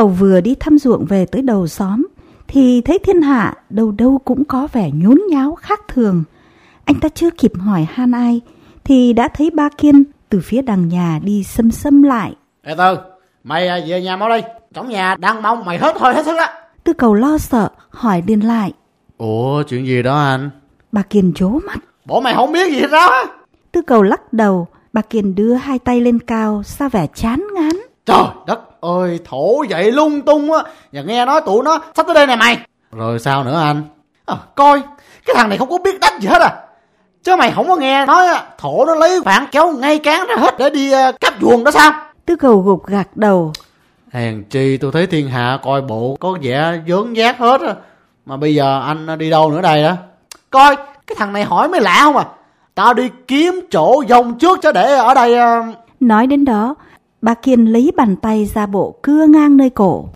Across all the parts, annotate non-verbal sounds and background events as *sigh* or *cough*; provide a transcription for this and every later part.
cầu vừa đi thăm ruộng về tới đầu xóm thì thấy thiên hạ đâu đâu cũng có vẻ nhốn nháo khác thường. Anh ta chưa kịp hỏi han ai thì đã thấy ba Kiên từ phía đằng nhà đi xâm xâm lại. Ê Tư, mày à, về nhà mau đi. Trong nhà đang mong mày hết thôi hết sức á. Tư cầu lo sợ hỏi điên lại. Ủa chuyện gì đó anh? Bà Kiên chố mắt. Bộ mày không biết gì hết đó Tư cầu lắc đầu. Bà Kiên đưa hai tay lên cao xa vẻ chán ngán. Trời đất ơi, thổ dậy lung tung á. Và nghe nói tụi nó sắp tới đây nè mày. Rồi sao nữa anh? À, coi, cái thằng này không có biết đánh gì hết à. Chứ mày không có nghe nói á, thổ nó lấy phản kéo ngay cán ra hết để đi uh, cắp chuồng đó sao? Tư cầu gục gạc đầu. Hèn chi tôi thấy thiên hạ coi bộ có vẻ dớn giác hết á. Mà bây giờ anh đi đâu nữa đây á? Coi, cái thằng này hỏi mới lạ không à. Tao đi kiếm chỗ dông trước cho để ở đây... Uh... Nói đến đó, bà Kiên lấy bàn tay ra bộ cưa ngang nơi cổ.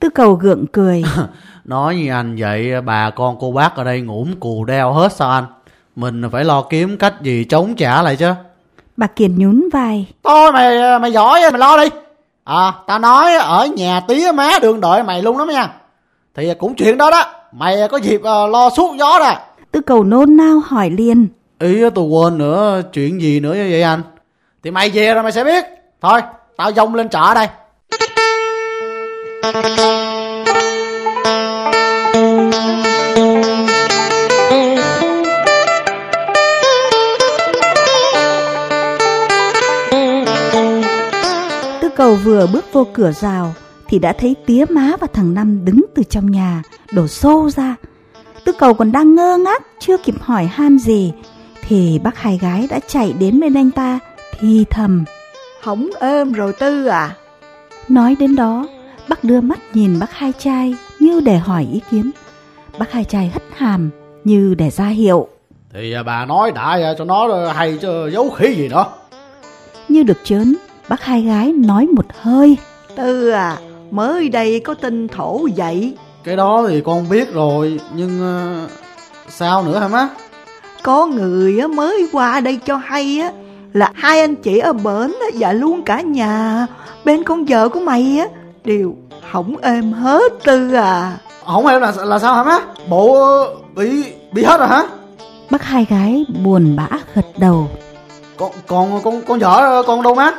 Tư cầu gượng cười. *laughs* Nói như anh vậy, bà con cô bác ở đây ngủm cù đeo hết sao anh? Mình phải lo kiếm cách gì chống trả lại chứ. Bà Kiên nhún vai. Thôi mày mày giỏi mày lo đi. À, tao nói ở nhà tía má đường đợi mày luôn lắm nha. Thì cũng chuyện đó đó. Mày có dịp uh, lo suốt gió ra. Tư cầu nôn nao hỏi liền. Ý tôi quên nữa, chuyện gì nữa vậy anh? Thì mày về rồi mày sẽ biết. Thôi, tao dông lên chợ đây. Tư cầu vừa bước vô cửa rào thì đã thấy tía má và thằng Năm đứng từ trong nhà đổ xô ra. Tư cầu còn đang ngơ ngác chưa kịp hỏi han gì thì bác hai gái đã chạy đến bên anh ta thì thầm. Hỏng êm rồi Tư à? Nói đến đó, bác đưa mắt nhìn bác hai trai như để hỏi ý kiến. Bác hai trai hất hàm như để ra hiệu. Thì bà nói đại cho nó hay chứ giấu khỉ gì nữa. Như được chớn, bác hai gái nói một hơi. Tư à, mới đây có tin thổ dậy. Cái đó thì con biết rồi, nhưng sao nữa hả má? Có người mới qua đây cho hay á là hai anh chị ở bển và luôn cả nhà bên con vợ của mày á đều hỏng êm hết tư à. Hỏng êm là là sao hả má? Bộ bị bị hết rồi hả? Bác hai gái buồn bã gật đầu. Con con con con vợ con đâu má?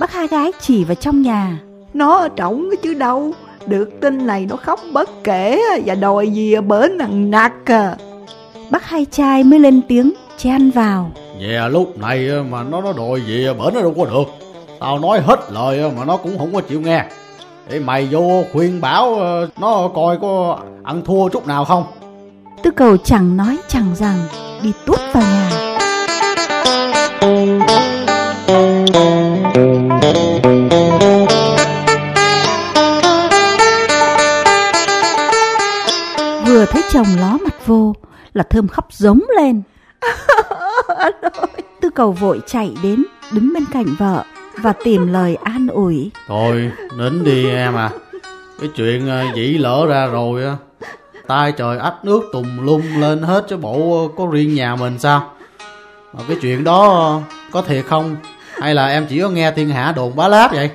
Bác hai gái chỉ vào trong nhà. Nó ở trỏng chứ đâu. Được tin này nó khóc bất kể và đòi gì ở bển nặng nặc à. Bác hai trai mới lên tiếng chen vào. Yeah, lúc này mà nó nó đòi gì bển nó đâu có được. Tao nói hết lời mà nó cũng không có chịu nghe. Để mày vô khuyên bảo nó coi có ăn thua chút nào không. Tư cầu chẳng nói chẳng rằng đi tuốt vào nhà. Vừa thấy chồng ló mặt vô là thơm khóc giống lên. *laughs* Anh ơi. Tư cầu vội chạy đến đứng bên cạnh vợ và tìm lời an ủi. Thôi nín đi em à. Cái chuyện dĩ lỡ ra rồi á. Tai trời ách nước tùng lung lên hết chứ bộ có riêng nhà mình sao? Mà cái chuyện đó có thiệt không? Hay là em chỉ có nghe thiên hạ đồn bá láp vậy?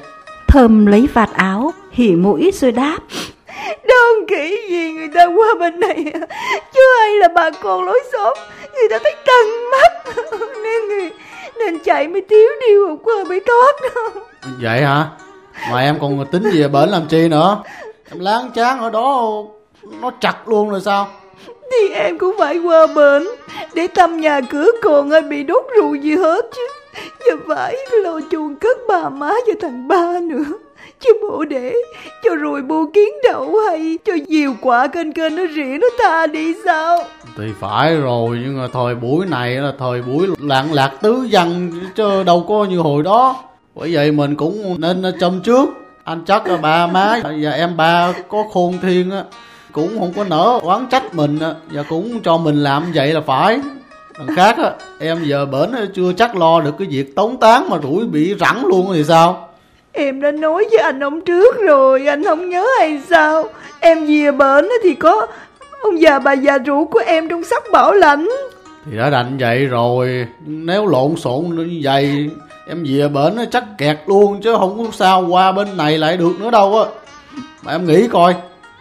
Thơm lấy vạt áo, hỉ mũi rồi đáp. Đơn kỹ gì người ta qua bên này. Chứ ai là bà con lối xóm Người ta thấy tận mắt. Nên người nên chạy mới thiếu điều hôm qua bị thoát. Vậy hả? Mà em còn tính gì bển làm chi nữa? Em láng chán ở đó Nó chặt luôn rồi sao? Thì em cũng phải qua bển Để thăm nhà cửa còn ai bị đốt rùi gì hết chứ. Giờ phải lo chuồng cất bà má cho thằng ba nữa Chứ bộ để cho rồi bu kiến đậu hay cho diều quả kênh kênh nó rỉa nó tha đi sao? Thì phải rồi nhưng mà thời buổi này là thời buổi lạng lạc tứ dân chứ đâu có như hồi đó. Bởi vậy mình cũng nên châm trước. Anh chắc là ba má và em ba có khôn thiên á Cũng không có nỡ oán trách mình và cũng cho mình làm vậy là phải. Đằng khác á, em giờ bển chưa chắc lo được cái việc tống tán mà rủi bị rẳng luôn thì sao? Em đã nói với anh ông trước rồi, anh không nhớ hay sao? Em về bển thì có ông già bà già rượu của em trong sắc bảo lãnh. Thì đã đành vậy rồi, nếu lộn xộn như vậy, em về bển chắc kẹt luôn chứ không có sao qua bên này lại được nữa đâu á. mà em nghĩ coi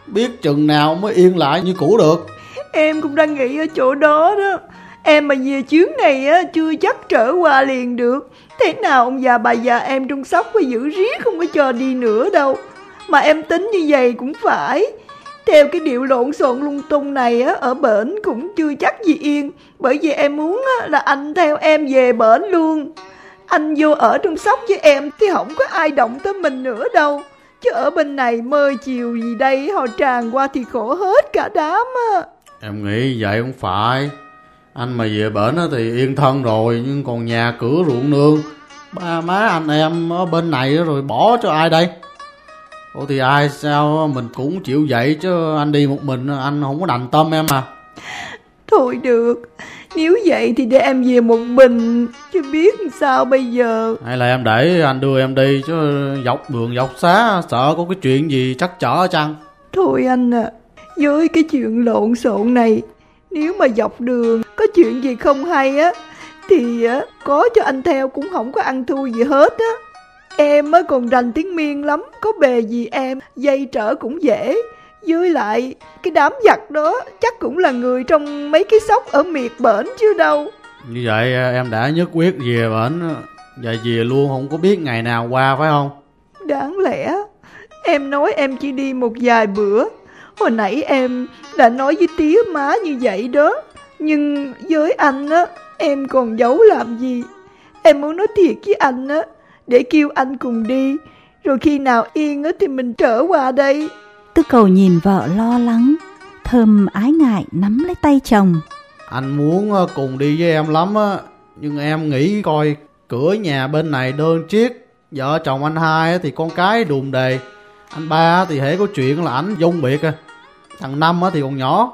biết chừng nào mới yên lại như cũ được Em cũng đang nghĩ ở chỗ đó đó Em mà về chuyến này á chưa chắc trở qua liền được Thế nào ông già bà già em trong sóc phải giữ riết không có cho đi nữa đâu. Mà em tính như vậy cũng phải. Theo cái điệu lộn xộn lung tung này á Ở bển cũng chưa chắc gì yên. Bởi vì em muốn á, là anh theo em về bển luôn. Anh vô ở trong sóc với em Thì không có ai động tới mình nữa đâu. Chứ ở bên này mơ chiều gì đây Họ tràn qua thì khổ hết cả đám á. Em nghĩ vậy không phải. Anh mà về bển á thì yên thân rồi Nhưng còn nhà cửa ruộng nương. Ba má anh em ở bên này rồi bỏ cho ai đây? Ủa thì ai sao mình cũng chịu vậy Chứ anh đi một mình anh không có đành tâm em à. Thôi được Nếu vậy thì để em về một mình Chứ biết sao bây giờ? Hay là em để anh đưa em đi Chứ dọc đường dọc xá Sợ có cái chuyện gì chắc chở chăng? Thôi anh à Với cái chuyện lộn xộn này Nếu mà dọc đường Có chuyện gì không hay á Thì á, có cho anh theo cũng không có ăn thua gì hết á. Em á còn rành tiếng miên lắm Có bề gì em Dây trở cũng dễ. Với lại cái đám giặc đó chắc cũng là người trong mấy cái sóc ở miệt bển chứ đâu. Như vậy em đã nhất quyết về bển Và về luôn không có biết ngày nào qua phải không? Đáng lẽ em nói em chỉ đi một vài bữa Hồi nãy em đã nói với tía má như vậy đó. Nhưng với anh á em còn giấu làm gì? Em muốn nói thiệt với anh á Để kêu anh cùng đi. Rồi khi nào yên á thì mình trở qua đây. Tư cầu nhìn vợ lo lắng, thơm ái ngại nắm lấy tay chồng. Anh muốn ờ, cùng đi với em lắm á, nhưng em nghĩ coi cửa nhà bên này đơn chiếc, vợ chồng anh hai thì con cái đùm đề, anh ba thì hễ có chuyện là ảnh dung biệt à, thằng năm thì còn nhỏ,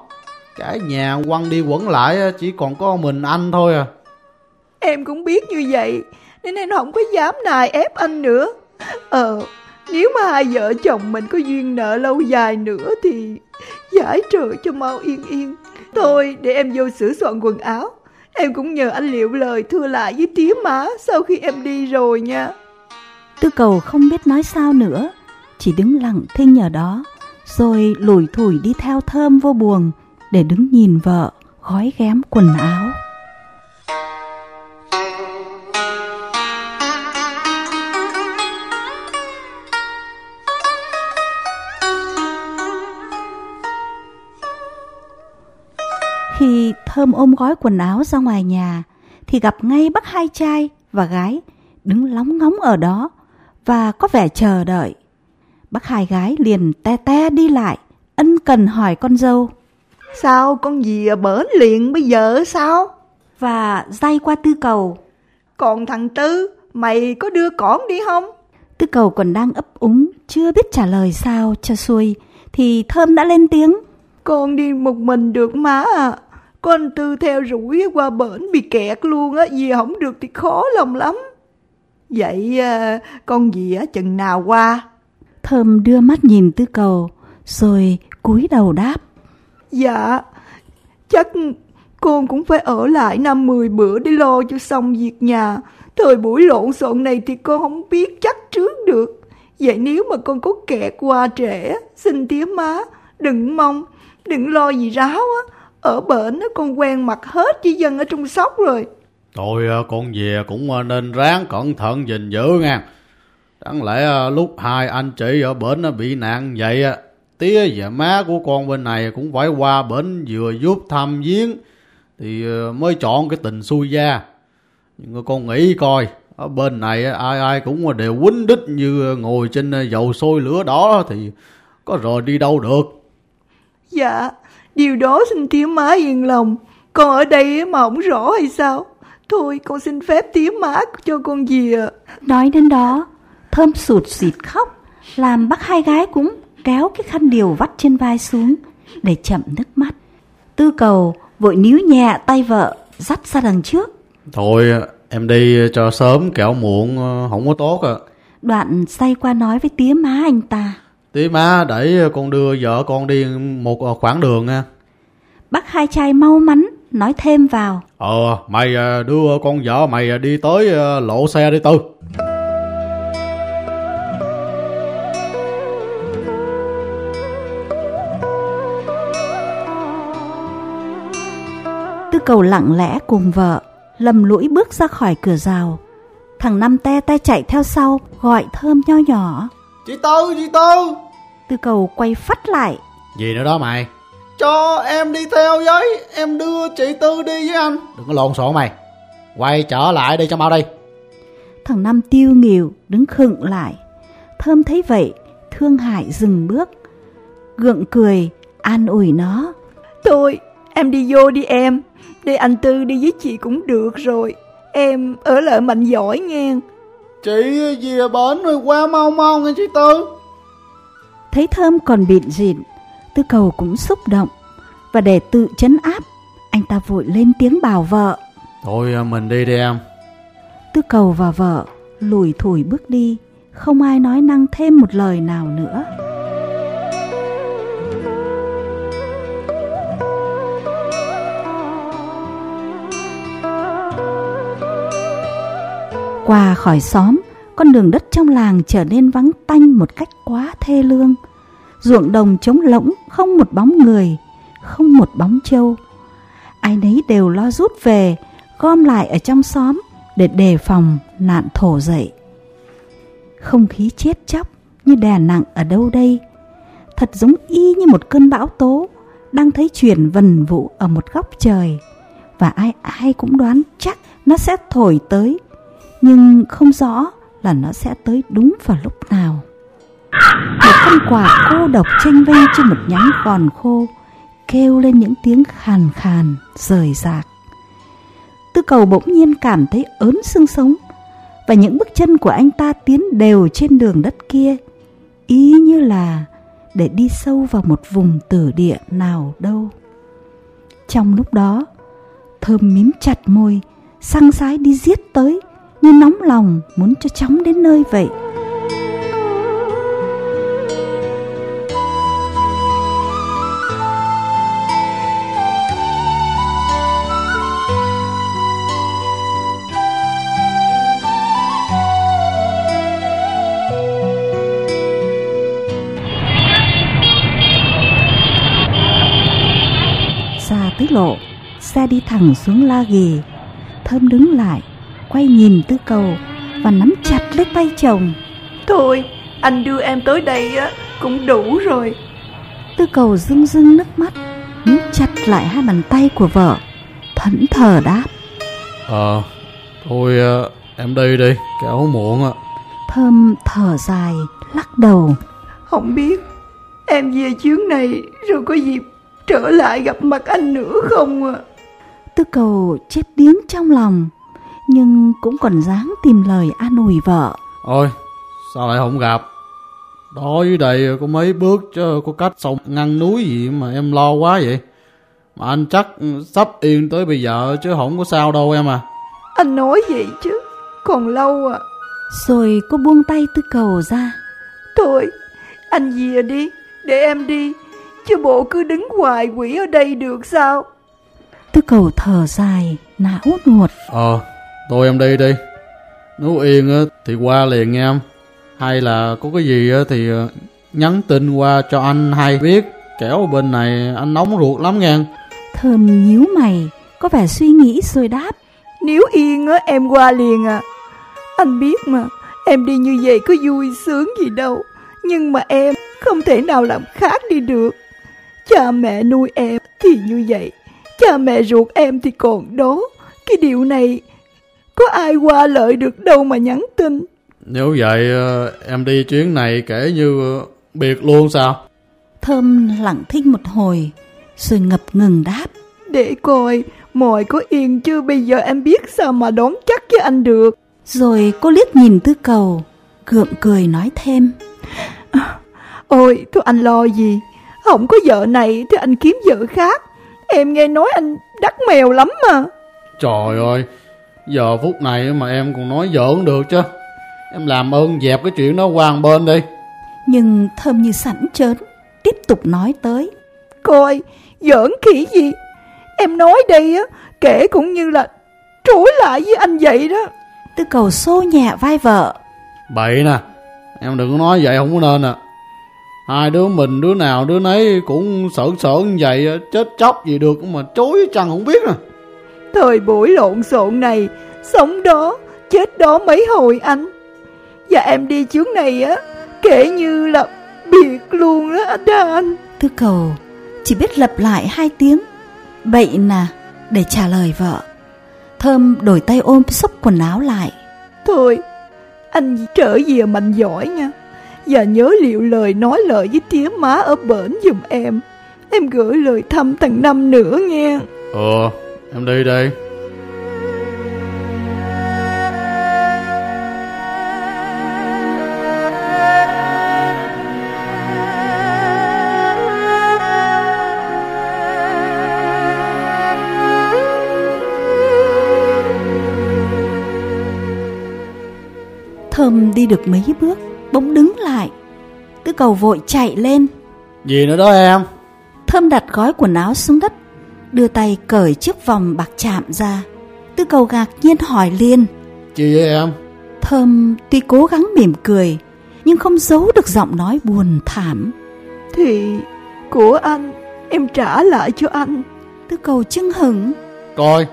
cái nhà quăng đi quẩn lại chỉ còn có mình anh thôi à. Em cũng biết như vậy, nên em không có dám nài ép anh nữa. Ờ, nếu mà hai vợ chồng mình có duyên nợ lâu dài nữa thì giải trời cho mau yên yên. Thôi để em vô sửa soạn quần áo. Em cũng nhờ anh liệu lời thưa lại với tía má sau khi em đi rồi nha. Tư cầu không biết nói sao nữa, chỉ đứng lặng thinh ở đó, rồi lủi thủi đi theo thơm vô buồng để đứng nhìn vợ gói ghém quần áo. Khi Thơm ôm gói quần áo ra ngoài nhà, thì gặp ngay bác hai trai và gái đứng lóng ngóng ở đó và có vẻ chờ đợi. Bác hai gái liền te te đi lại, ân cần hỏi con dâu. Sao con gì ở bển liền bây giờ sao? Và day qua tư cầu. Còn thằng Tư, mày có đưa cỏn đi không? Tư cầu còn đang ấp úng, chưa biết trả lời sao cho xuôi, thì Thơm đã lên tiếng. Con đi một mình được má à. Con Tư theo rủi qua bển bị kẹt luôn á, vì không được thì khó lòng lắm. Vậy à, con gì á chừng nào qua? Thơm đưa mắt nhìn tư cầu, rồi cúi đầu đáp. Dạ, chắc con cũng phải ở lại năm mười bữa để lo cho xong việc nhà. Thời buổi lộn xộn này thì con không biết chắc trước được. Vậy nếu mà con có kẹt qua trễ, xin tía má, đừng mong, đừng lo gì ráo á. Ở bển con quen mặt hết với dân ở trong sóc rồi. Thôi ờ, con về cũng ờ, nên ráng cẩn thận gìn giữ nha. Đáng lẽ ờ, lúc hai anh chị ở bển bị nạn vậy tía và má của con bên này cũng phải qua bển vừa giúp thăm viếng thì mới chọn cái tình xui gia. Nhưng mà con nghĩ coi, ở bên này ai ai cũng đều quýnh đích như ngồi trên dầu sôi lửa đó thì có rồi đi đâu được. Dạ, điều đó xin tía má yên lòng. Con ở đây mà không rõ hay sao? Thôi con xin phép tía má cho con về. Nói đến đó, Thơm sụt xịt khóc, làm bác hai gái cũng kéo cái khăn điều vắt trên vai xuống để chậm nước mắt. Tư cầu vội níu nhẹ tay vợ dắt ra đằng trước. Thôi em đi cho sớm kẻo muộn không có tốt à. Đoạn say qua nói với tía má anh ta. Tía má để con đưa vợ con đi một khoảng đường nha. Bác hai trai mau mắn nói thêm vào. Ờ mày đưa con vợ mày đi tới lộ xe đi Tư. Cầu lặng lẽ cùng vợ, lầm lũi bước ra khỏi cửa rào. Thằng Năm te tay chạy theo sau, gọi thơm nho nhỏ. Chị Tư, chị Tư. Tư cầu quay phát lại. Gì nữa đó mày? Cho em đi theo với, em đưa chị Tư đi với anh. Đừng có lộn xộn mày. Quay trở lại đây cho mau đi. Thằng Năm tiêu nghỉu, đứng khựng lại. Thơm thấy vậy, thương hại dừng bước. Gượng cười, an ủi nó. Thôi, em đi vô đi em. Để anh Tư đi với chị cũng được rồi. Em ở lại mạnh giỏi nghe. Chị về bến rồi qua mau mau nghe chị Tư. Thấy Thơm còn bịn rịn, Tư cầu cũng xúc động. Và để tự chấn áp, anh ta vội lên tiếng bảo vợ. Thôi mình đi đi em. Tư cầu và vợ lùi thủi bước đi, không ai nói năng thêm một lời nào nữa. Qua khỏi xóm, con đường đất trong làng trở nên vắng tanh một cách quá thê lương. Ruộng đồng trống lỗng, không một bóng người, không một bóng trâu. Ai nấy đều lo rút về, gom lại ở trong xóm để đề phòng nạn thổ dậy. Không khí chết chóc như đè nặng ở đâu đây, thật giống y như một cơn bão tố đang thấy chuyển vần vụ ở một góc trời và ai ai cũng đoán chắc nó sẽ thổi tới nhưng không rõ là nó sẽ tới đúng vào lúc nào. Một con quả cô độc tranh vây trên một nhánh còn khô, kêu lên những tiếng khàn khàn, rời rạc. Tư cầu bỗng nhiên cảm thấy ớn xương sống, và những bước chân của anh ta tiến đều trên đường đất kia, ý như là để đi sâu vào một vùng tử địa nào đâu. Trong lúc đó, thơm mím chặt môi, sang sái đi giết tới, như nóng lòng muốn cho chóng đến nơi vậy. Xa tứ lộ, xe đi thẳng xuống la ghì. Thơm đứng lại, quay nhìn tư cầu và nắm chặt lấy tay chồng. Thôi, anh đưa em tới đây á cũng đủ rồi. Tư cầu rưng rưng nước mắt, níu chặt lại hai bàn tay của vợ, thẫn thờ đáp. Ờ, thôi ờ, em đi đi, kéo muộn á. Thơm thở dài, lắc đầu. Không biết em về chuyến này rồi có dịp trở lại gặp mặt anh nữa không à? Tư cầu chết điếng trong lòng, nhưng cũng còn dáng tìm lời an ủi vợ. Ôi, sao lại không gặp? Đó dưới đây có mấy bước chứ có cách sông ngăn núi gì mà em lo quá vậy? Mà anh chắc sắp yên tới bây giờ chứ không có sao đâu em à. Anh nói vậy chứ, còn lâu à. Rồi cô buông tay tư cầu ra. Thôi, anh về đi, để em đi. Chứ bộ cứ đứng hoài quỷ ở đây được sao? Tư cầu thở dài, não nuột. Ờ, thôi em đi đi. Nếu yên á thì qua liền nghe em. Hay là có cái gì á thì ờ, nhắn tin qua cho anh hay biết. Kẻo bên này anh nóng ruột lắm nghe. Thơm nhíu mày, có vẻ suy nghĩ rồi đáp. Nếu yên á em qua liền à. Anh biết mà, em đi như vậy có vui sướng gì đâu. Nhưng mà em không thể nào làm khác đi được. Cha mẹ nuôi em thì như vậy, cha mẹ ruột em thì còn đó. Cái điều này có ai qua lợi được đâu mà nhắn tin. Nếu vậy ờ, em đi chuyến này kể như ờ, biệt luôn sao? Thơm lặng thinh một hồi, rồi ngập ngừng đáp. Để coi, mọi có yên chưa bây giờ em biết sao mà đón chắc với anh được. Rồi cô liếc nhìn tư cầu, gượng cười nói thêm. Ôi, thôi anh lo gì? Không có vợ này thì anh kiếm vợ khác. Em nghe nói anh đắt mèo lắm mà. Trời ơi, giờ phút này mà em còn nói giỡn được chứ. Em làm ơn dẹp cái chuyện đó qua một bên đi. Nhưng Thơm như sẵn chớn, tiếp tục nói tới. Coi, giỡn khỉ gì? Em nói đây á, kể cũng như là trối lại với anh vậy đó. Tư cầu xô nhẹ vai vợ. Bậy nè, em đừng có nói vậy không có nên à. Hai đứa mình đứa nào đứa nấy cũng sợ sợ như vậy, chết chóc gì được mà chối chăng không biết nè. Thời buổi lộn xộn này Sống đó Chết đó mấy hồi anh? Và em đi chuyến này á Kể như là biệt luôn đó anh đó anh. Tư cầu chỉ biết lặp lại hai tiếng. Bậy nà để trả lời vợ. Thơm đổi tay ôm xốc quần áo lại. Thôi Anh trở về mạnh giỏi nha. Và nhớ liệu lời nói lời với tía má ở bển giùm em. Em gửi lời thăm thằng Năm nữa nghe. Ờ em đi đây Thơm đi được mấy bước Bỗng đứng lại. Tư cầu vội chạy lên. Gì nữa đó em? Thơm đặt gói quần áo xuống đất Đưa tay cởi chiếc vòng bạc chạm ra. Tư cầu ngạc nhiên hỏi liền. Chi vậy em. Thơm tuy cố gắng mỉm cười Nhưng không giấu được giọng nói buồn thảm. Thì của anh Em trả lại cho anh. Tư cầu chưng hửng. Coi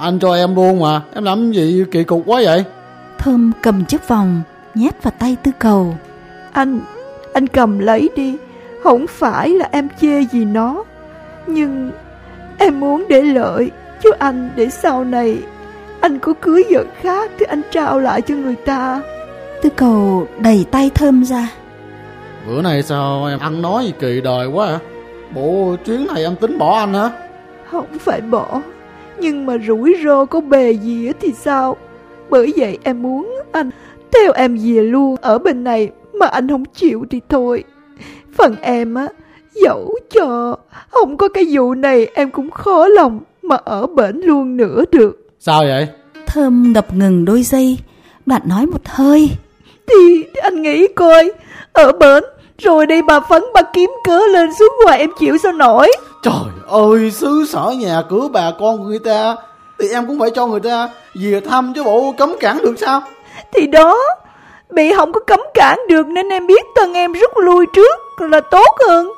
anh cho em luôn mà Em làm gì kỳ cục quá vậy? Thơm cầm chiếc vòng Nhét vào tay tư cầu. Anh Anh cầm lấy đi Không phải là em chê gì nó Nhưng Em muốn để lợi cho anh Để sau này Anh có cưới vợ khác Thì anh trao lại cho người ta. Tư cầu đẩy tay Thơm ra. Bữa nay sao em ăn nói gì kỳ đời quá à? Bộ chuyến này em tính bỏ anh hả? Không phải bỏ Nhưng mà rủi ro có bề gì á thì sao? Bởi vậy em muốn anh Theo em về luôn. Ở bên này Mà anh không chịu thì thôi. Phần em á Dẫu cho. Không có cái vụ này em cũng khó lòng Mà ở bển luôn nữa được. Sao vậy? Thơm ngập ngừng đôi giây. Đoạn nói một hơi. Thì anh nghĩ coi Ở bển Rồi đây bà Phấn bà kiếm cớ lên xuống ngoài em chịu sao nổi? Trời ơi xứ sở nhà cửa bà con của người ta Thì em cũng phải cho người ta về thăm chứ bộ cấm cản được sao? Thì đó Bị không có cấm cản được Nên em biết thân em rút lui trước Là tốt hơn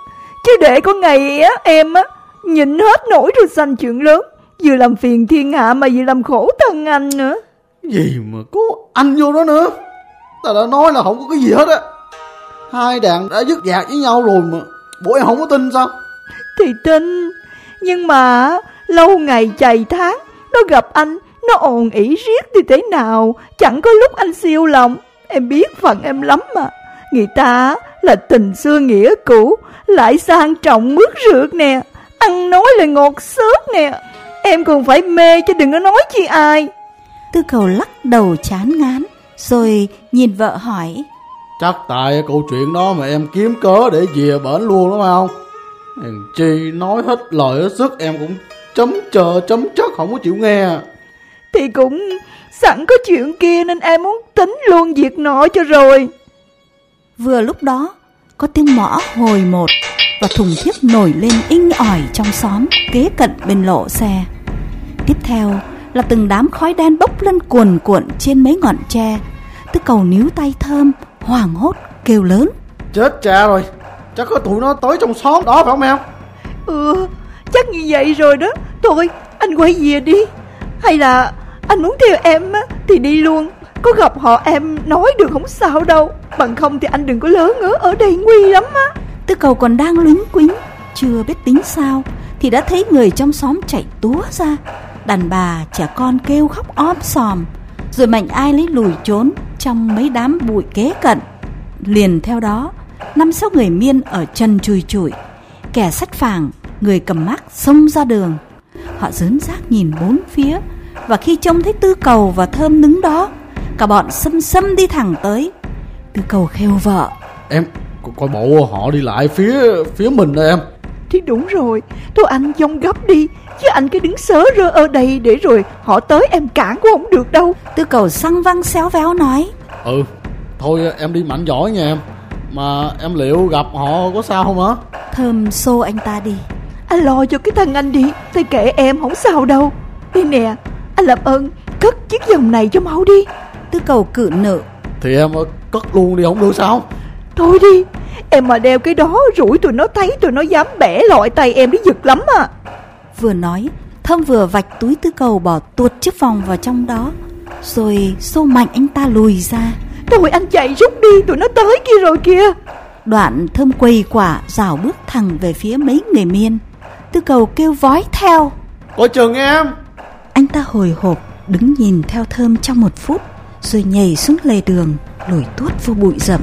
Chứ để có ngày á em á Nhịn hết nổi rồi xanh chuyện lớn. Vừa làm phiền thiên hạ mà vừa làm khổ thân anh nữa. Gì mà có anh vô đó nữa? Ta đã nói là không có cái gì hết á. Hai đàn đã dứt dạc với nhau rồi mà. Bộ em không có tin sao? Thì tin Nhưng mà lâu ngày chày tháng Nó gặp anh Nó ồn ỉ riết thì thế nào? Chẳng có lúc anh siêu lòng. Em biết phần em lắm mà. Người ta là tình xưa nghĩa cũ Lại sang trọng mướt rượt nè Ăn nói là ngọt xớt nè. Em còn phải mê chứ đừng có nói chi ai. Tư cầu lắc đầu chán ngán Rồi nhìn vợ hỏi. Chắc tại câu chuyện đó mà em kiếm cớ để về bển luôn đúng không? Hèn chi nói hết lời hết sức em cũng chấm chờ chấm chất không có chịu nghe. Thì cũng sẵn có chuyện kia nên em muốn tính luôn việc nọ cho rồi Vừa lúc đó Có tiếng mõ hồi một Và thùng thiếc nổi lên inh ỏi trong xóm Kế cận bên lộ xe. Tiếp theo là từng đám khói đen bốc lên cuồn cuộn trên mấy ngọn tre Tư cầu níu tay thơm Hoảng hốt kêu lớn. Chết cha rồi Chắc có tụi nó tới trong xóm đó phải không em? Ừ chắc như vậy rồi đó. Thôi anh quay về đi. Hay là anh muốn theo em á Thì đi luôn có gặp họ, em nói được không sao đâu. Bằng không thì anh đừng có lớn ngớ ở đây nguy lắm á. Tư cầu còn đang lúng quính Chưa biết tính sao, Thì đã thấy người trong xóm chạy túa ra. Đàn bà trẻ con kêu khóc om sòm, Rồi mạnh ai lấy lùi trốn Trong mấy đám bụi kế cận. Liền theo đó, Năm sáu người miên ở chân chùi chùi, Kẻ sắt phàng, Người cầm mác xông ra đường. Họ dớn rác nhìn bốn phía, Và khi trông thấy tư cầu và thơm đứng đó Cả bọn xâm xâm đi thẳng tới. Tư cầu khêu vợ. Em co- coi bộ họ đi lại phía phía mình đó em. Thì đúng rồi Thôi anh dông gấp đi Chứ anh cứ đứng sớ rơ ở đây Để rồi họ tới em cản cũng không được đâu. Tư cầu xăng văng xéo véo nói. Ừ Thôi em đi mạnh giỏi nha em. Mà em liệu gặp họ có sao không hả? Thơm xô anh ta đi. Anh lo cho cái thằng anh đi Thì kệ em không sao đâu. Đây nè Anh làm ơn cất chiếc vòng này cho mau đi Tư cầu cự nự Thì em cất luôn đi không được sao? Thôi đi Em mà đeo cái đó rủi tụi nó thấy Tụi nó dám bẻ lọi tay em đi giật lắm à. Vừa nói Thơm vừa vạch túi tư cầu bỏ tuột chiếc vòng vào trong đó Rồi xô mạnh anh ta lùi ra. Thôi anh chạy rút đi Tụi nó tới kia rồi kìa. Đoạn thơm quầy quả rào bước thẳng về phía mấy người miên. Tư cầu kêu vói theo. Coi chừng em. Anh ta hồi hộp đứng nhìn theo thơm trong một phút Rồi nhảy xuống lề đường Lùi tuốt vô bụi rậm.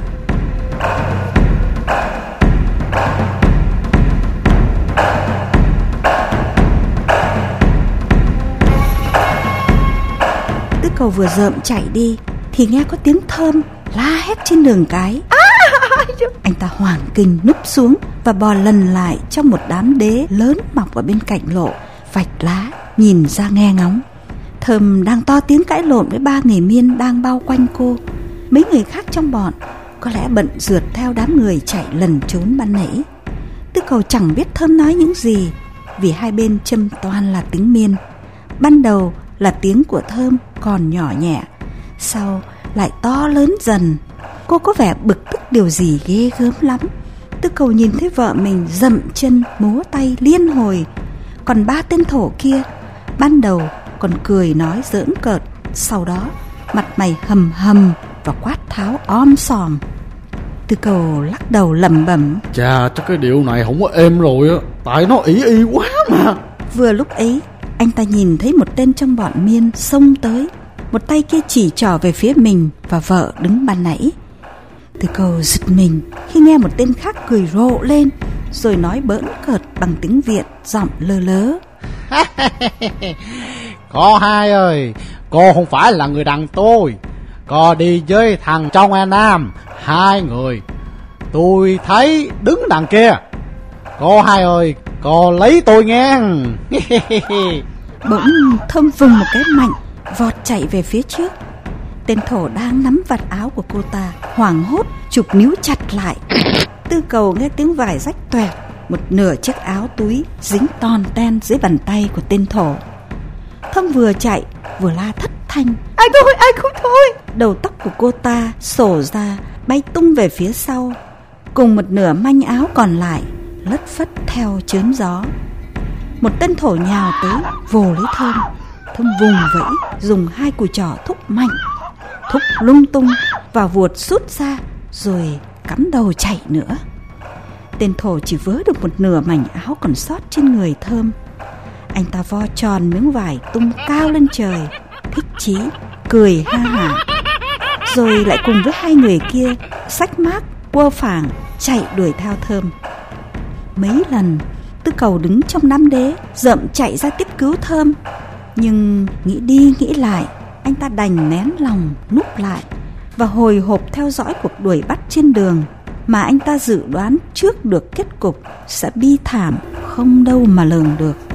Tư cầu vừa rợm chạy đi Thì nghe có tiếng thơm la hét trên đường cái. *laughs* Anh ta hoảng kinh núp xuống Và bò lần lại trong một đám đế lớn mọc ở bên cạnh lộ Vạch lá nhìn ra nghe ngóng Thơm đang to tiếng cãi lộn với ba người miên đang bao quanh cô. Mấy người khác trong bọn, Có lẽ bận rượt theo đám người chạy lần trốn ban nãy. Tư cầu chẳng biết Thơm nói những gì, Vì hai bên châm toàn là tiếng miên. Ban đầu là tiếng của Thơm còn nhỏ nhẹ, Sau lại to lớn dần. Cô có vẻ bực tức điều gì ghê gớm lắm. Tư cầu nhìn thấy vợ mình dậm chân múa tay liên hồi. Còn ba tên thổ kia, Ban đầu còn cười nói giỡn cợt. Sau đó mặt mày hầm hầm và quát tháo om sòm. Tư cầu lắc đầu lẩm bẩm. Chà chắc cái điệu này không có êm rồi á. Tại nó ỷ y quá mà. Vừa lúc ấy anh ta nhìn thấy một tên trong bọn miên xông tới. Một tay kia chỉ trỏ về phía mình và vợ đứng ban nãy. Tư cầu giật mình khi nghe một tên khác cười rộ lên Rồi nói bỡn cợt bằng tiếng Việt giọng lơ lớ *laughs* Cô hai ơi, cô không phải là người đàn tôi. Cô đi với thằng trong An Nam, hai người. Tôi thấy đứng đằng kia. Cô hai ơi, cô lấy tôi nghe. Bỗng thâm vùng một cái mạnh Vọt chạy về phía trước Tên thổ đang nắm vạt áo của cô ta Hoảng hốt chụp níu chặt lại Tư cầu nghe tiếng vải rách toẹt Một nửa chiếc áo túi Dính toàn ten dưới bàn tay của tên thổ Thơm vừa chạy Vừa la thất thanh. Ai thôi ai không thôi. Đầu tóc của cô ta sổ ra Bay tung về phía sau. Cùng một nửa manh áo còn lại Lất phất theo chớm gió. Một tên thổ nhào tới vồ lấy thơm. Thơm vùng vẫy dùng hai cùi trỏ thúc mạnh. Thúc lung tung và vuột rút ra rồi cắm đầu chạy nữa. Tên thổ chỉ vớ được một nửa mảnh áo còn sót trên người thơm anh ta vo tròn miếng vải tung cao lên trời, thích chí, cười ha hả. Rồi lại cùng với hai người kia sách mát quơ phảng chạy đuổi theo thơm. Mấy lần, Tư cầu đứng trong đám đế Rậm chạy ra tiếp cứu thơm. Nhưng nghĩ đi nghĩ lại, Anh ta đành nén lòng, núp lại Và hồi hộp theo dõi cuộc đuổi bắt trên đường Mà anh ta dự đoán trước được kết cục Sẽ bi thảm không đâu mà lường được.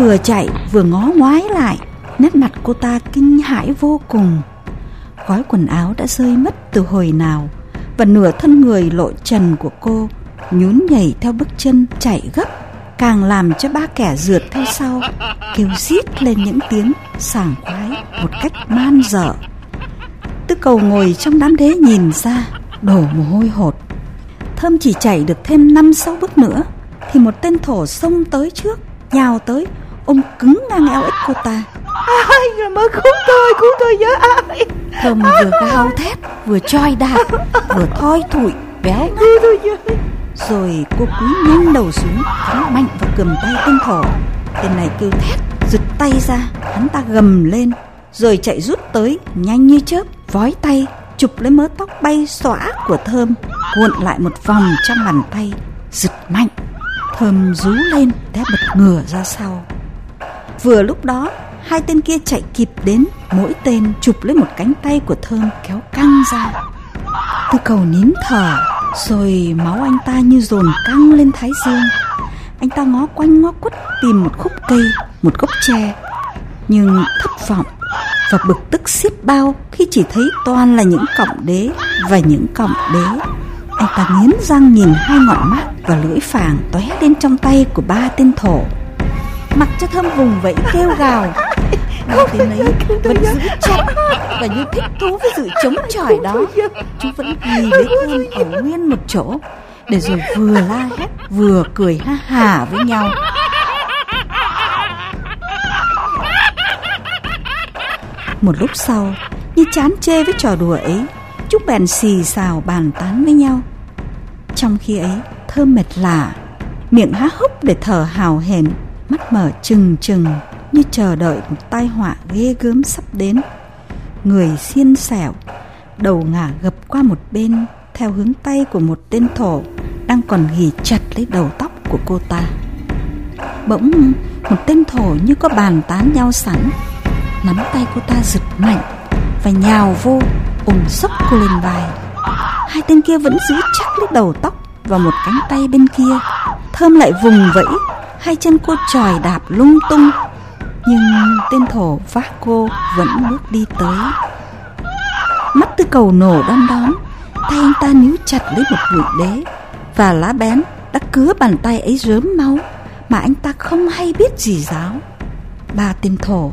Vừa chạy vừa ngó ngoái lại, Nét mặt cô ta kinh hãi vô cùng. Gói quần áo đã rơi mất từ hồi nào, Và nửa thân người lộ trần của cô Nhún nhảy theo bước chân chạy gấp, Càng làm cho ba kẻ rượt theo sau Kêu rít lên những tiếng sảng khoái Một cách man dở Tư cầu ngồi trong đám đế nhìn ra, Đổ mồ hôi hột. Thơm chỉ chạy được thêm năm sáu bước nữa, Thì một tên thổ xông tới trước, Nhào tới Ôm cứng ngang eo ích cô ta. Ai rồi mới cứu tôi Cứu tôi với ai. Thơm vừa gào thét Vừa choi đạp Vừa thoi thủi béo Cứu tôi với Rồi cô cúi nhanh đầu xuống Hắn mạnh vào cầm tay tên thỏ. Tên này kêu thét Giật tay ra Hắn ta gầm lên Rồi chạy rút tới Nhanh như chớp Vói tay Chụp lấy mớ tóc bay xõa của Thơm Cuộn lại một vòng trong bàn tay Giật mạnh. Thơm rú lên té bật ngửa ra sau Vừa lúc đó, Hai tên kia chạy kịp đến, Mỗi tên chụp lấy một cánh tay của Thơm kéo căng ra. Tư cầu nín thở, Rồi máu anh ta như dồn căng lên thái dương. Anh ta ngó quanh ngó quất Tìm một khúc cây, Một gốc tre, Nhưng thất vọng Và bực tức xiết bao Khi chỉ thấy toàn là những cọng đế Và những cọng đế. Anh ta nghiến răng nhìn hai ngọn mắt Và lưỡi phàng tóe lên trong tay của ba tên thổ. Mặc cho thơm vùng vẫy kêu gào. Ba tên ấy vẫn giữ chặt và như thích thú với sự chống chọi đó chúng vẫn ghi lấy thơm ở nguyên một chỗ để rồi vừa la hét vừa cười ha hả với nhau. Một lúc sau như chán chê với trò đùa ấy chúng bèn xì xào bàn tán với nhau. Trong khi ấy thơm mệt lạ miệng há hốc để thở hào hển mắt mở trừng trừng như chờ đợi một tai họa ghê gớm sắp đến. Người xiên xẻo, đầu ngả gập qua một bên theo hướng tay của một tên thổ đang còn ghì chặt lấy đầu tóc của cô ta. Bỗng một tên thổ như có bàn tán nhau sẵn, nắm tay cô ta giật mạnh và nhào vô ủng sốc cô lên vai. Hai tên kia vẫn giữ chắc lấy đầu tóc và một cánh tay bên kia, thơm lại vùng vẫy hai chân cô tròi đạp lung tung, nhưng tên thổ vác cô vẫn bước đi tới. Mắt tư cầu nổ đom đóm, tay anh ta níu chặt lấy một bụi đế, và lá bén đã cứa bàn tay ấy rớm máu mà anh ta không hay biết gì giáo. Ba tên thổ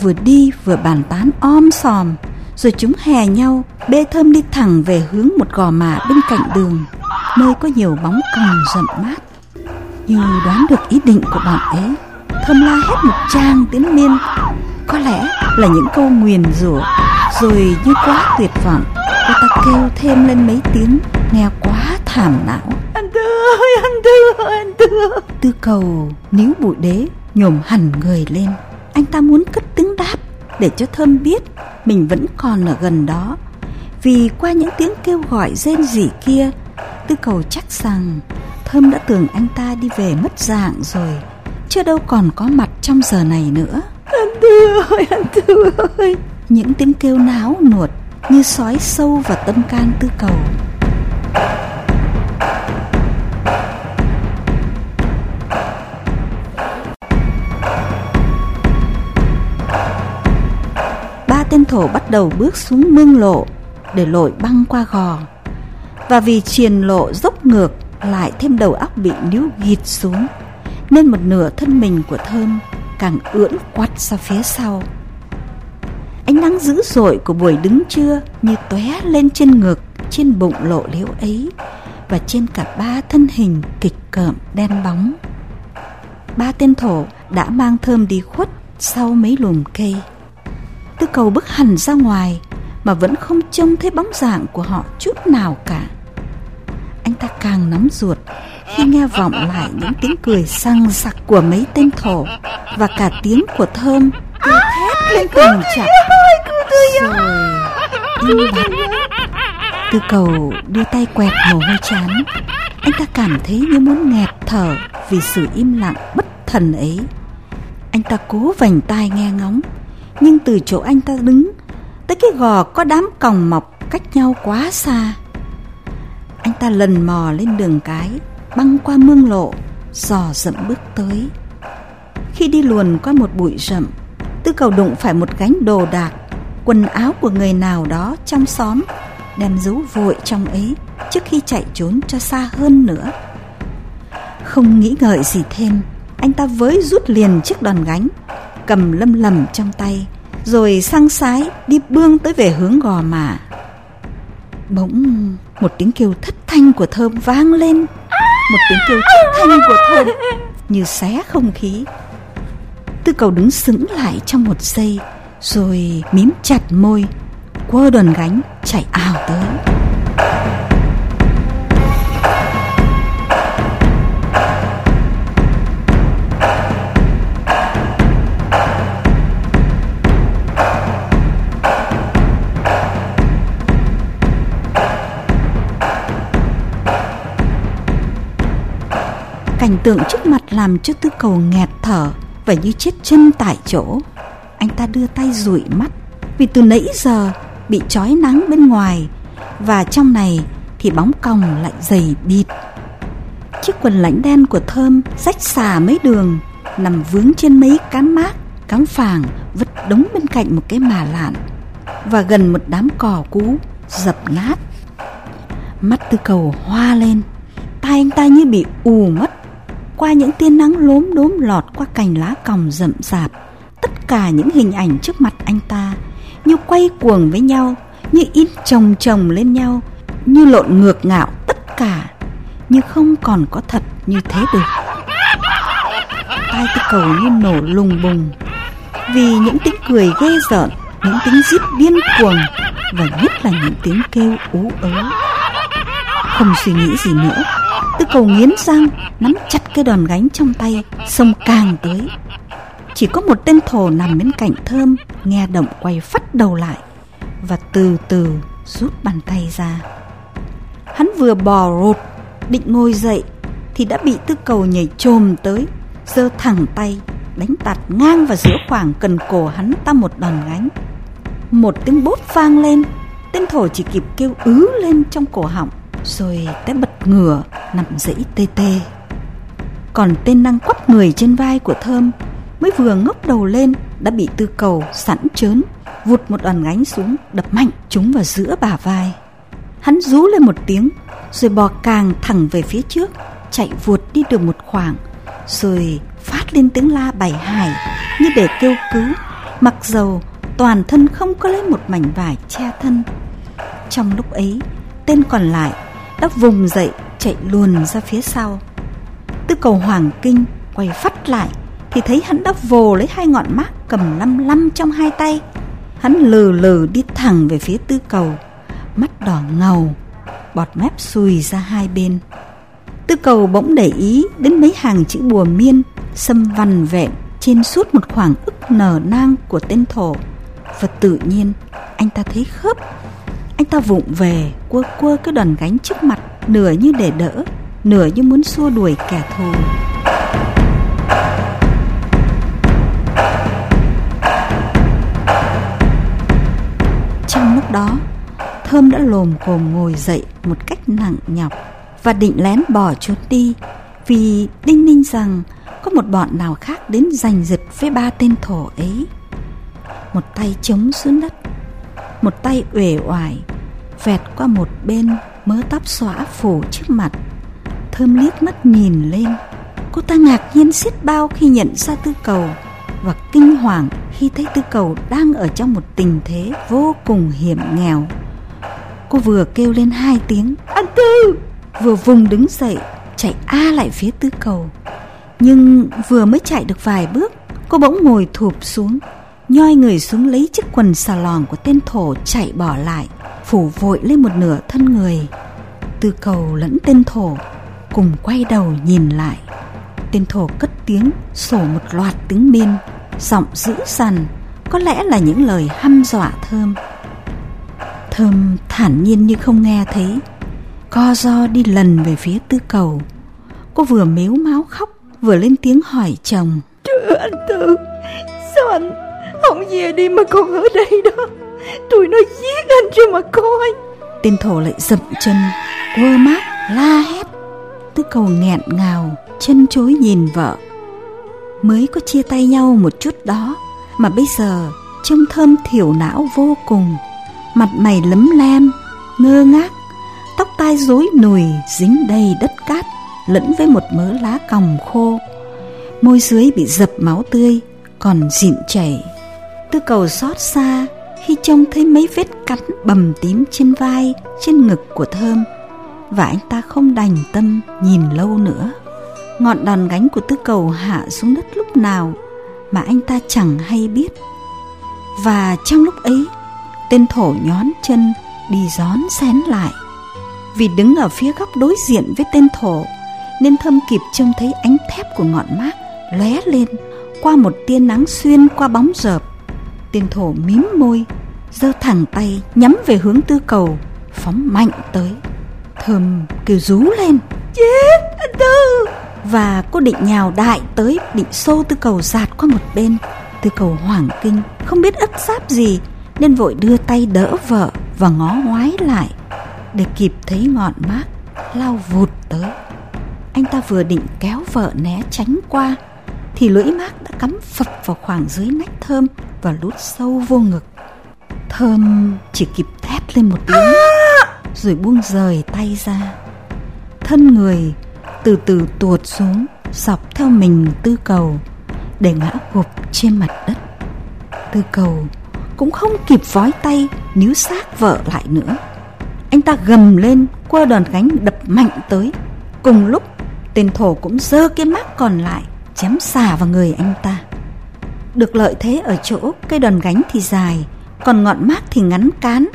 vừa đi vừa bàn tán om sòm, rồi chúng hè nhau bê thơm đi thẳng về hướng một gò mả bên cạnh đường, nơi có nhiều bóng còng rậm mát như đoán được ý định của bọn ấy thơm la hết một trang tiếng miên có lẽ là những câu nguyền rủa rồi như quá tuyệt vọng cô ta kêu thêm lên mấy tiếng nghe quá thảm não. Anh Tư ơi, anh Tư ơi, anh Tư tư cầu níu bụi đế nhổm hẳn người lên. Anh ta muốn cất tiếng đáp để cho thơm biết mình vẫn còn ở gần đó. Vì qua những tiếng kêu gọi rên rỉ kia tư cầu chắc rằng thơm đã tưởng anh ta đi về mất dạng rồi. Chưa đâu còn có mặt trong giờ này nữa. Anh Tư ơi, anh Tư ơi. những tiếng kêu náo nuột như sói sâu vào tâm can tư cầu. Ba tên thổ bắt đầu bước xuống mương lộ để lội băng qua gò. Và vì triền lộ dốc ngược lại thêm đầu óc bị níu gịt xuống, nên một nửa thân mình của thơm càng ưỡn quắt ra phía sau. Ánh nắng dữ dội của buổi đứng trưa như tóe lên trên ngực, trên bụng lộ liễu ấy và trên cả ba thân hình kịch cợm đen bóng. Ba tên thổ đã mang thơm đi khuất sau mấy lùm cây. Tư cầu bước hẳn ra ngoài mà vẫn không trông thấy bóng dạng của họ chút nào cả anh ta càng nóng ruột khi nghe vọng lại những tiếng cười sang sặc của mấy tên thổ và cả tiếng của thơm kêu thét lên cùng chặt rồi im bặt tư cầu đưa tay quẹt mồ hôi chán. Anh ta cảm thấy như muốn nghẹt thở vì sự im lặng bất thần ấy. Anh ta cố vành tai nghe ngóng nhưng từ chỗ anh ta đứng tới cái gò có đám còng mọc cách nhau quá xa anh ta lần mò lên đường cái, băng qua mương lộ, dò dẫm bước tới. Khi đi luồn qua một bụi rậm, tư cầu đụng phải một gánh đồ đạc, quần áo của người nào đó trong xóm, đem giấu vội trong ấy trước khi chạy trốn cho xa hơn nữa. Không nghĩ ngợi gì thêm, anh ta với rút liền chiếc đòn gánh, cầm lâm lầm trong tay, rồi sang sái đi bương tới về hướng gò mả bỗng một tiếng kêu thất thanh của thơm vang lên. Một tiếng kêu thất thanh của thơm như xé không khí. Tư cầu đứng sững lại trong một giây, rồi mím chặt môi, quơ đòn gánh chạy ào tới. Cảnh tượng trước mặt làm cho tư cầu nghẹt thở và như chết chân tại chỗ. Anh ta đưa tay dụi mắt, vì từ nãy giờ bị trói nắng bên ngoài, và trong này thì bóng còng lại dày bịt. Chiếc quần lãnh đen của thơm rách xà mấy đường, nằm vướng trên mấy cán mát cám phàng vứt đống bên cạnh một cái mà lạn, và gần một đám cỏ cú dập nát. Mắt tư cầu hoa lên, tai anh ta như bị ù mất qua những tia nắng lốm đốm lọt qua cành lá còng rậm rạp tất cả những hình ảnh trước mặt anh ta như quay cuồng với nhau, như in chồng chồng lên nhau, như lộn ngược ngạo tất cả, như không còn có thật như thế được. Tai cái cầu như nổ lùng bùng, vì những tiếng cười ghê rợn, những tiếng rít điên cuồng và nhất là những tiếng kêu ú ớ. Không suy nghĩ gì nữa, tư cầu nghiến răng, nắm chặt cái đòn gánh trong tay, xông càng tới. Chỉ có một tên thổ nằm bên cạnh thơm, nghe động quay phát đầu lại và từ từ rút bàn tay ra. Hắn vừa bò rột, định ngồi dậy thì đã bị tư cầu nhảy trồm tới, giơ thẳng tay, đánh tạt ngang vào giữa khoảng cần cổ hắn ta một đòn gánh. Một tiếng bốt vang lên, tên thổ chỉ kịp kêu ứ lên trong cổ họng, rồi té bật ngửa nằm dãy tê tê. Còn tên đang quắp người trên vai của Thơm mới vừa ngóc đầu lên đã bị tư cầu sẵn chớn vụt một đòn gánh xuống đập mạnh chúng vào giữa bả vai hắn rú lên một tiếng rồi bò càng thẳng về phía trước, chạy vụt đi được một khoảng rồi phát lên tiếng la bảy hải như để kêu cứu, mặc dầu toàn thân không có lấy một mảnh vải che thân trong lúc ấy, tên còn lại đã vùng dậy chạy luồn ra phía sau tư cầu hoàng kinh quay phát lại thì thấy hắn đã vồ lấy hai ngọn mác cầm lăm lăm trong hai tay. Hắn lừ lừ đi thẳng về phía tư cầu, mắt đỏ ngầu, bọt mép xùi ra hai bên. Tư cầu bỗng để ý đến mấy hàng chữ bùa miên xâm văn vẹn trên suốt một khoảng ức nở nang của tên thổ và tự nhiên anh ta thấy khớp anh ta vụng về, quơ quơ cái đòn gánh trước mặt, nửa như để đỡ, nửa như muốn xua đuổi kẻ thù. Trong lúc đó, Thơm đã lồm cồm ngồi dậy một cách nặng nhọc Và định lén bỏ trốn đi Vì đinh ninh rằng có một bọn nào khác đến giành giật với ba tên thổ ấy. Một tay chống xuống đất một tay uể oải, Vẹt qua một bên mớ tóc xõa phủ trước mặt. Thơm liếc mắt nhìn lên, Cô ta ngạc nhiên xiết bao khi nhận ra tư cầu và kinh hoàng khi thấy tư cầu đang ở trong một tình thế vô cùng hiểm nghèo. Cô vừa kêu lên hai tiếng Anh Tư! Vừa vùng đứng dậy, chạy a lại phía tư cầu. Nhưng vừa mới chạy được vài bước, Cô bỗng ngồi thụp xuống. Nhoi người xuống lấy chiếc quần xà lòn của tên thổ chạy bỏ lại, Phủ vội lên một nửa thân người. Tư cầu lẫn tên thổ Cùng quay đầu nhìn lại. Tên thổ cất tiếng, sổ một loạt tiếng miên Giọng dữ dằn, Có lẽ là những lời hăm dọa Thơm. Thơm thản nhiên như không nghe thấy, Co do đi lần về phía tư cầu. Cô vừa mếu máu khóc, Vừa lên tiếng hỏi chồng. Chưa anh Tư, Sao anh không về đi mà còn ở đây đó. Tụi nó giết anh cho mà coi. Tên thổ lại dậm chân, Quơ mát, la hét. Tư cầu nghẹn ngào, chân chối nhìn vợ. Mới có chia tay nhau một chút đó, mà bây giờ trông thơm thiểu não vô cùng. Mặt mày lấm lem, ngơ ngác, tóc tai rối nùi, dính đầy đất cát, lẫn với một mớ lá còng khô. Môi dưới bị dập máu tươi, còn dịn chảy tư cầu xót xa khi trông thấy mấy vết cắn bầm tím trên vai trên ngực của thơm và anh ta không đành tâm nhìn lâu nữa ngọn đòn gánh của tư cầu hạ xuống đất lúc nào mà anh ta chẳng hay biết. Và trong lúc ấy, tên thổ nhón chân đi gión xén lại. Vì đứng ở phía góc đối diện với tên thổ, nên thơm kịp trông thấy ánh thép của ngọn mác lóe lên qua một tia nắng xuyên qua bóng rợp tiền thổ mím môi, giơ thẳng tay nhắm về hướng tư cầu, phóng mạnh tới. Thơm kêu rú lên. Chết, anh Tư! và cô định nhào đại tới định xô tư cầu giạt qua một bên tư cầu hoảng kinh không biết ất sáp gì nên vội đưa tay đỡ vợ và ngó ngoái lại để kịp thấy ngọn mát lao vụt tới anh ta vừa định kéo vợ né tránh qua thì lưỡi mát đã cắm phập vào khoảng dưới nách thơm và lút sâu vô ngực thơm chỉ kịp thét lên một tiếng rồi buông rời tay ra thân người từ từ tuột xuống dọc theo mình tư cầu để ngã gục trên mặt đất Tư cầu cũng không kịp vói tay níu xác vợ lại nữa. Anh ta gầm lên, quơ đòn gánh đập mạnh tới. Cùng lúc, tên thổ cũng giơ cái mác còn lại, chém xả vào người anh ta. Được lợi thế ở chỗ cây đòn gánh thì dài, còn ngọn mát thì ngắn cán,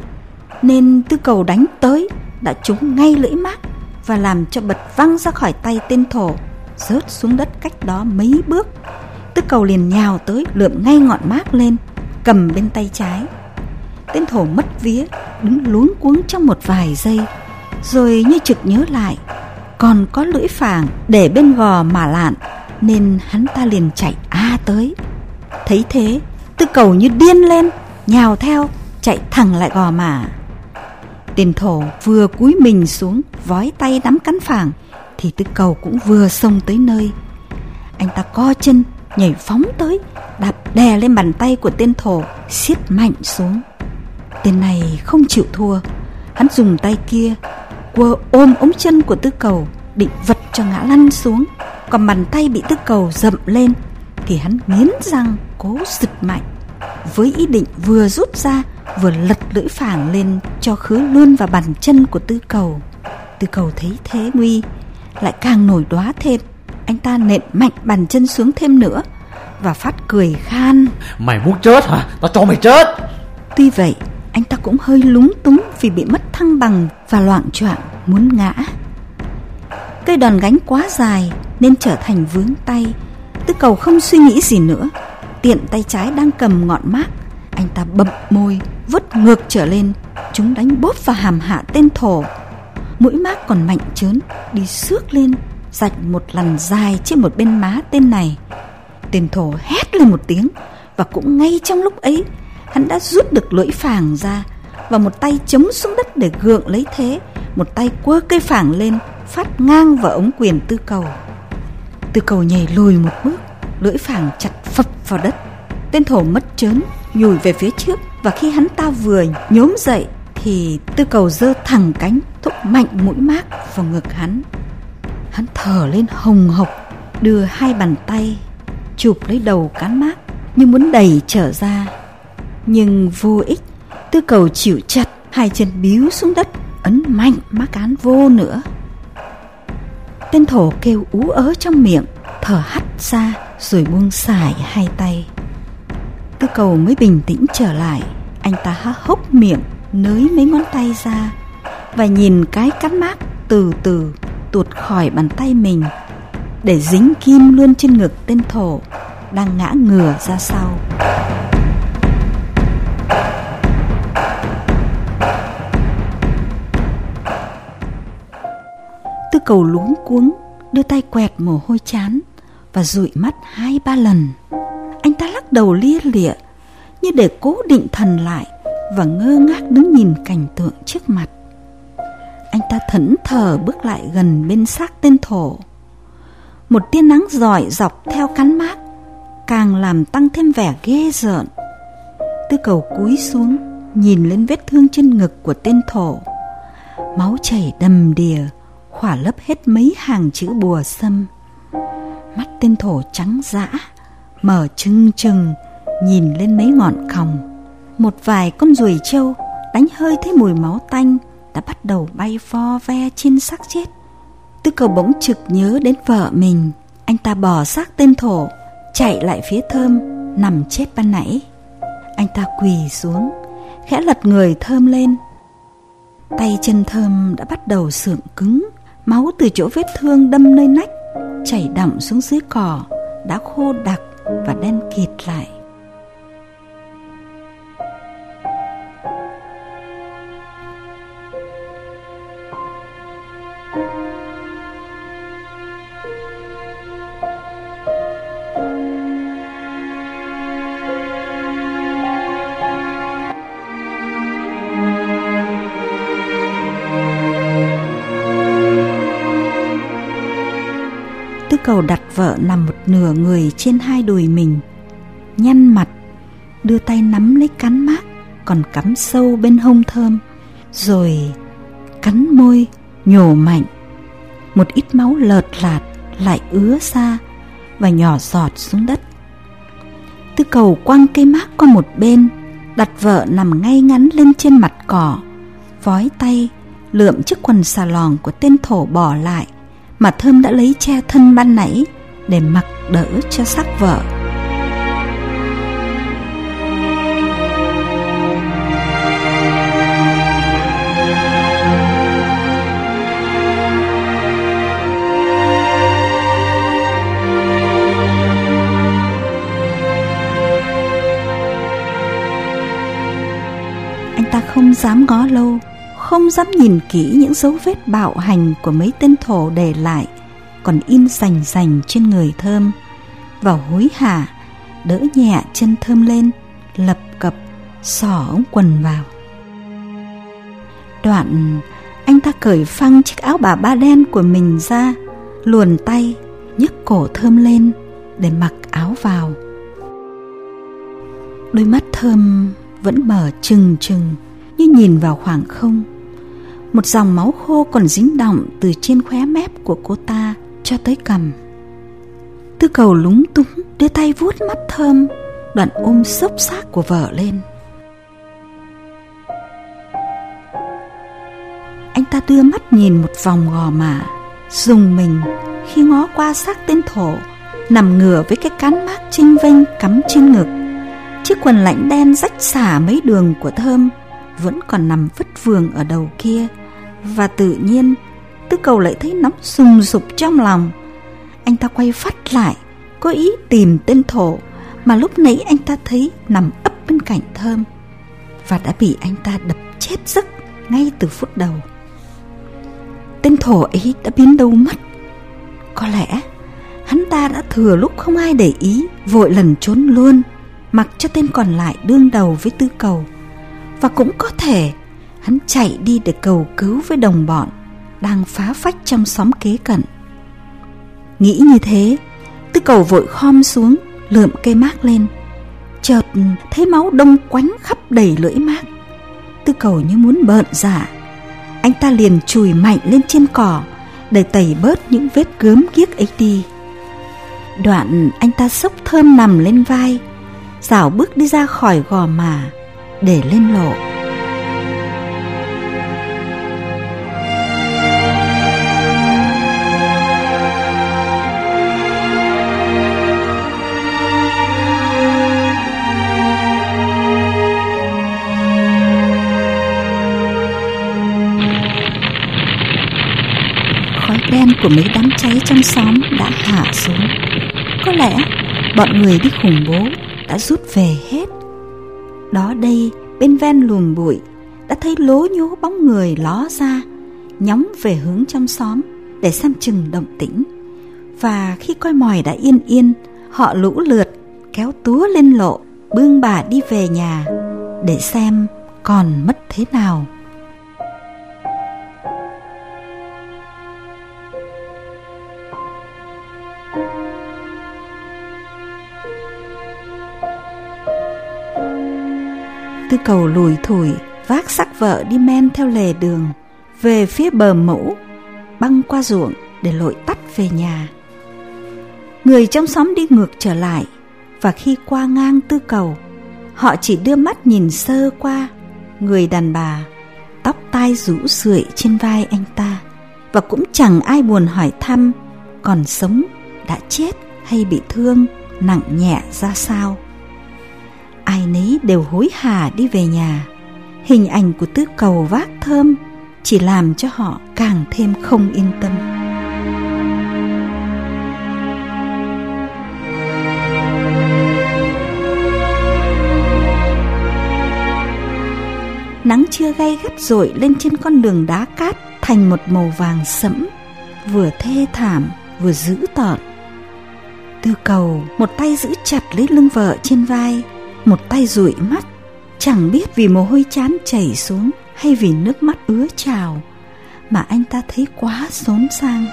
nên tư cầu đánh tới đã trúng ngay lưỡi mát và làm cho bật văng ra khỏi tay tên thổ, rớt xuống đất cách đó mấy bước. Tư cầu liền nhào tới lượm ngay ngọn mát lên, cầm bên tay trái. Tên thổ mất vía, đứng luống cuống trong một vài giây, rồi như trực nhớ lại, còn có lưỡi phàng để bên gò mà lạn, nên hắn ta liền chạy a tới. Thấy thế, tư cầu như điên lên, nhào theo, chạy thẳng lại gò mả. Tiền thổ vừa cúi mình xuống, vói tay nắm cắn phảng, thì tư cầu cũng vừa xông tới nơi. Anh ta co chân, nhảy phóng tới, đạp đè lên bàn tay của tên thổ, siết mạnh xuống. Tên này không chịu thua, hắn dùng tay kia quơ ôm ống chân của tư cầu, định vật cho ngã lăn xuống. Còn bàn tay bị tư cầu dậm lên, thì hắn nghiến răng cố giật mạnh với ý định vừa rút ra vừa lật lưỡi phảng lên cho khứa luôn vào bàn chân của tư cầu. Tư cầu thấy thế nguy lại càng nổi đoá thêm. Anh ta nện mạnh bàn chân xuống thêm nữa và phát cười khan. Mày muốn chết hả? Tao cho mày chết! Tuy vậy anh ta cũng hơi lúng túng vì bị mất thăng bằng và loạn choạng muốn ngã. Cây đòn gánh quá dài nên trở thành vướng tay tư cầu không suy nghĩ gì nữa. Tiện tay trái đang cầm ngọn mác. Anh ta bậm môi, vứt ngược trở lên. Chúng đánh bóp vào hàm hạ tên thổ. Mũi mác còn mạnh trớn, đi xước lên, rạch một lần dài trên một bên má tên này. Tên thổ hét lên một tiếng, và cũng ngay trong lúc ấy, hắn đã rút được lưỡi phàng ra và một tay chống xuống đất để gượng lấy thế. Một tay quơ cây phảng lên, phát ngang vào ống quyền tư cầu tư cầu nhảy lùi một bước, lưỡi phảng chặt phập vào đất. Tên thổ mất chớn nhùi về phía trước, và khi hắn ta vừa nhốm dậy thì tư cầu giơ thẳng cánh, thúc mạnh mũi mác vào ngực hắn. Hắn thở lên hồng hộc, đưa hai bàn tay, chụp lấy đầu cán mác như muốn đẩy trở ra. Nhưng vô ích, tư cầu chịu chặt, hai chân biếu xuống đất, ấn mạnh mác cán vô nữa tên thổ kêu ú ớ trong miệng, thở hắt ra rồi buông xải hai tay. Tư cầu mới bình tĩnh trở lại, anh ta há hốc miệng, nới mấy ngón tay ra và nhìn cái cắt mác từ từ tuột khỏi bàn tay mình để dính kim luôn trên ngực tên thổ đang ngã ngửa ra sau. Tư cầu luống cuống đưa tay quẹt mồ hôi chán và dụi mắt hai ba lần. Anh ta lắc đầu lia lịa, như để cố định thần lại và ngơ ngác đứng nhìn cảnh tượng trước mặt. Anh ta thẫn thờ bước lại gần bên xác tên thổ. Một tia nắng giỏi dọc theo cắn mát càng làm tăng thêm vẻ ghê rợn. Tư cầu cúi xuống, nhìn lên vết thương trên ngực của tên thổ. Máu chảy đầm đìa khỏa lấp hết mấy hàng chữ bùa xâm mắt tên thổ trắng dã mở trừng trừng, nhìn lên mấy ngọn còng. Một vài con ruồi trâu đánh hơi thấy mùi máu tanh đã bắt đầu bay vo ve trên xác chết. Tư cầu bỗng trực nhớ đến vợ mình. Anh ta bỏ xác tên thổ, chạy lại phía thơm, nằm chết ban nãy. Anh ta quỳ xuống, khẽ lật người thơm lên. Tay chân thơm đã bắt đầu sượng cứng máu từ chỗ vết thương đâm nơi nách, chảy đọng xuống dưới cỏ, đã khô đặc và đen kịt lại. Đầu đặt vợ nằm một nửa người trên hai đùi mình, Nhăn mặt, Đưa tay nắm lấy cắn mát Còn cắm sâu bên hông thơm, Rồi cắn môi, Nhổ mạnh. Một ít máu lợt lạt Lại ứa ra Và nhỏ giọt xuống đất. Tư cầu quăng cây mác qua một bên, Đặt vợ nằm ngay ngắn lên trên mặt cỏ, Vói tay Lượm chiếc quần xà lòn của tên thổ bỏ lại. Mà Thơm đã lấy che thân ban nãy Để mặc đỡ cho xác vợ. Anh ta không dám ngó lâu. Không dám nhìn kỹ những dấu vết bạo hành Của mấy tên thổ để lại, Còn in rành rành trên người thơm. Và hối hả, Đỡ nhẹ chân thơm lên, Lập cập, xỏ ống quần vào. Đoạn, anh ta cởi phăng chiếc áo bà ba đen của mình ra, Luồn tay, nhấc cổ thơm lên Để mặc áo vào. Đôi mắt thơm vẫn mở trừng trừng như nhìn vào khoảng không. Một dòng máu khô còn dính đọng từ trên khóe mép của cô ta cho tới cằm. Tư cầu lúng túng đưa tay vuốt mắt thơm, đoạn ôm xốc xác của vợ lên. Anh ta đưa mắt nhìn một vòng gò mả dùng mình khi ngó qua xác tên thổ, nằm ngửa với cái cán mác chinh vênh cắm trên ngực. Chiếc quần lãnh đen rách xả mấy đường của thơm vẫn còn nằm vất vườn ở đầu kia và tự nhiên tư cầu lại thấy nóng sùng sục trong lòng. Anh ta quay phát lại có ý tìm tên thổ mà lúc nãy anh ta thấy nằm ấp bên cạnh thơm và đã bị anh ta đập chết giấc ngay từ phút đầu. Tên thổ ấy đã biến đâu mất? Có lẽ hắn ta đã thừa lúc không ai để ý, vội lần trốn luôn, mặc cho tên còn lại đương đầu với tư cầu. Và cũng có thể hắn chạy đi để cầu cứu với đồng bọn đang phá phách trong xóm kế cận. Nghĩ như thế, tư cầu vội khom xuống, lượm cây mác lên. Chợt thấy máu đông quánh khắp đầy lưỡi mác. Tư cầu như muốn bợn dạ. Anh ta liền chùi mạnh lên trên cỏ để tẩy bớt những vết gớm ghiếc ấy đi. Đoạn anh ta xốc thơm nằm lên vai, rảo bước đi ra khỏi gò mà để lên lộ của mấy đám cháy trong xóm đã hạ xuống. Có lẽ bọn người đi khủng bố đã rút về hết. Đó đây, bên ven luồng bụi, đã thấy lố nhố bóng người ló ra, nhóng về hướng trong xóm để xem chừng động tĩnh. Và khi coi mòi đã yên yên, họ lũ lượt kéo túa lên lộ, bương bà đi về nhà để xem còn mất thế nào. Tư cầu lùi thủi, vác sắc vợ đi men theo lề đường, về phía bờ mẫu băng qua ruộng để lội tắt về nhà. Người trong xóm đi ngược trở lại, và khi qua ngang tư cầu, họ chỉ đưa mắt nhìn sơ qua người đàn bà, tóc tai rũ rượi trên vai anh ta, và cũng chẳng ai buồn hỏi thăm còn sống, đã chết hay bị thương, nặng nhẹ ra sao ai nấy đều hối hả đi về nhà. Hình ảnh của tứ cầu vác thơm chỉ làm cho họ càng thêm không yên tâm. Nắng chưa gay gắt rội lên trên con đường đá cát thành một màu vàng sẫm, vừa thê thảm vừa dữ tợn. Tư cầu một tay giữ chặt lấy lưng vợ trên vai một tay dụi mắt, chẳng biết vì mồ hôi chán chảy xuống hay vì nước mắt ứa trào mà anh ta thấy quá xốn sang.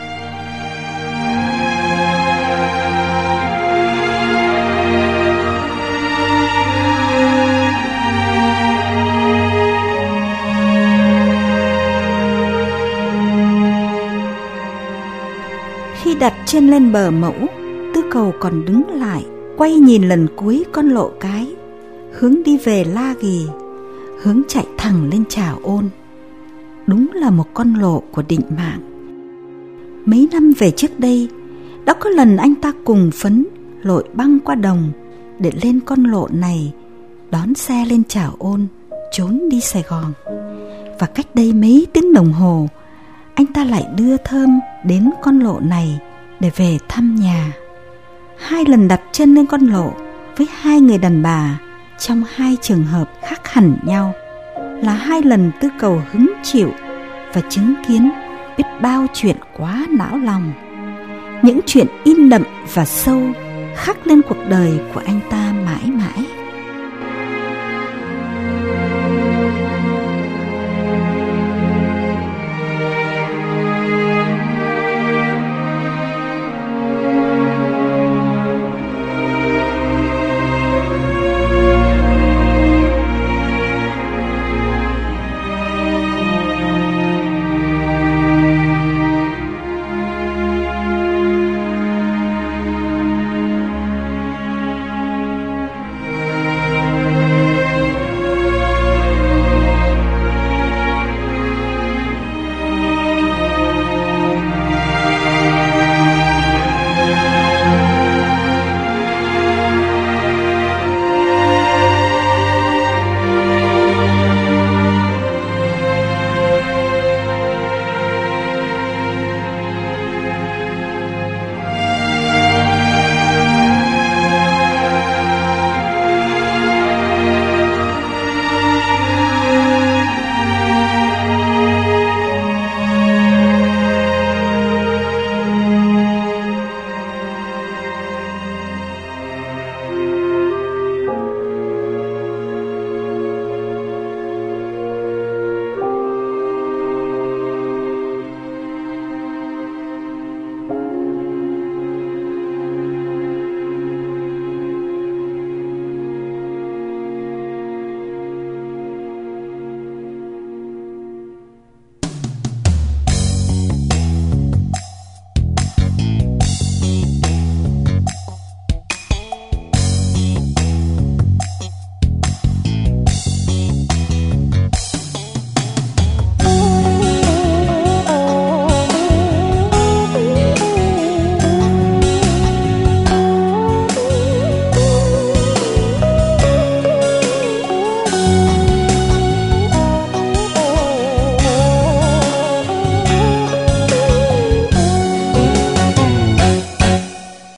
Khi đặt chân lên bờ mẫu tư cầu còn đứng lại, quay nhìn lần cuối con lộ cái hướng đi về La Ghi, hướng chạy thẳng lên Trà Ôn. Đúng là một con lộ của định mạng. Mấy năm về trước đây, đã có lần anh ta cùng phấn lội băng qua đồng để lên con lộ này, đón xe lên Trà Ôn, trốn đi Sài Gòn. Và cách đây mấy tiếng đồng hồ, anh ta lại đưa Thơm đến con lộ này để về thăm nhà. Hai lần đặt chân lên con lộ với hai người đàn bà trong hai trường hợp khác hẳn nhau là hai lần tư cầu hứng chịu và chứng kiến biết bao chuyện quá não lòng. Những chuyện in đậm và sâu khắc lên cuộc đời của anh ta mãi mãi.